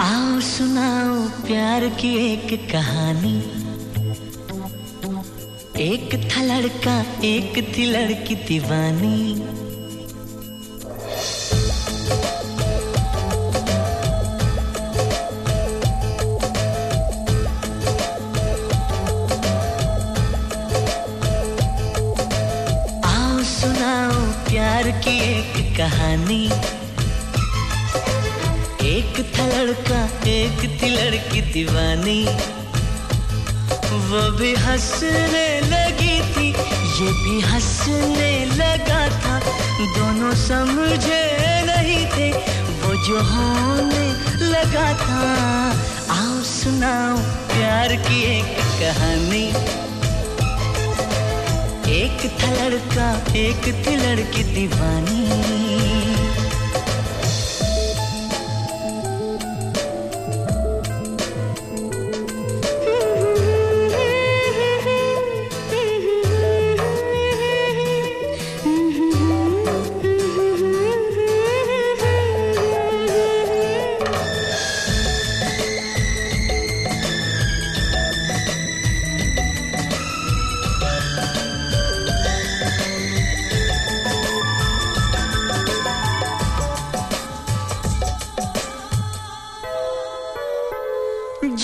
आओ सुनाओ प्यार की एक कहानी। एक था लड़का, एक थी लड़की दीवानी। आओ सुनाओ प्यार की एक कहानी। एक था लड़का, एक थी लड़की दीवानी। वो भी हंसने लगी थी, ये भी हंसने लगा था। दोनों समझे नहीं थे, वो जो होने लगा था। आओ सुनाओ प्यार की एक कहानी। एक था लड़का, एक थी लड़की दीवानी।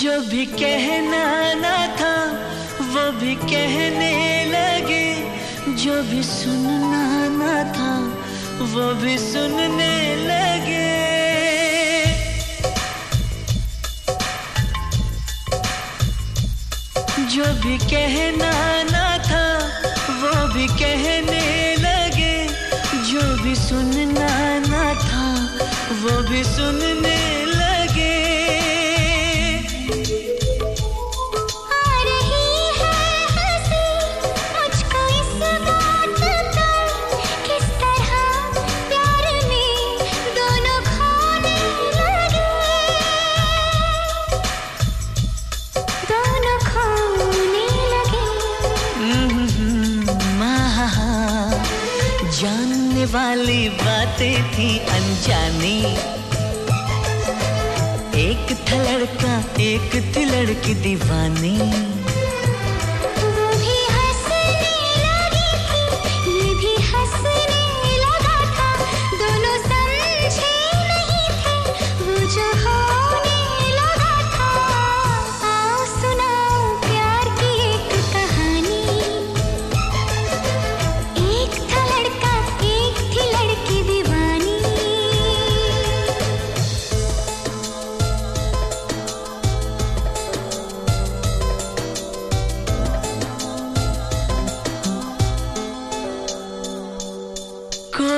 जो भी कहना ना था, वो भी कहने लगे। जो भी सुनना ना था, वो भी सुनने लगे। जो भी कहना ना था, वो भी कहने लगे। जो भी सुनना ना था, वो भी सुनने वाली बातें थी अनजानी। एक था लड़का एक थी लड़की दीवानी।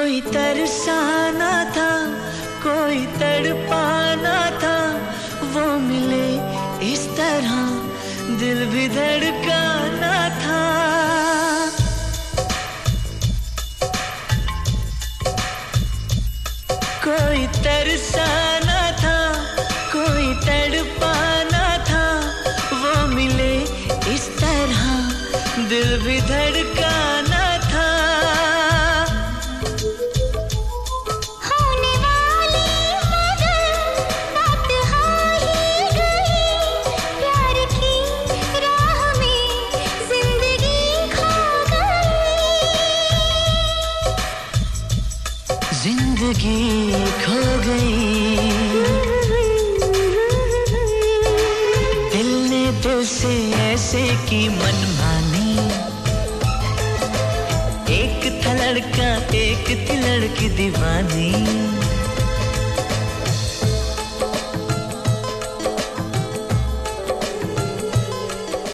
कोई तरसाना था, कोई तड़पाना था, वो मिले इस तरह दिल भी धड़काना था। कोई तरसाना था, कोई तड़पाना था, वो मिले इस तरह दिल भी धड़काना ज़िंदगी खो गई। दिल ने दिल से ऐसे की मनमानी एक था लड़का, एक थी लड़की दीवानी।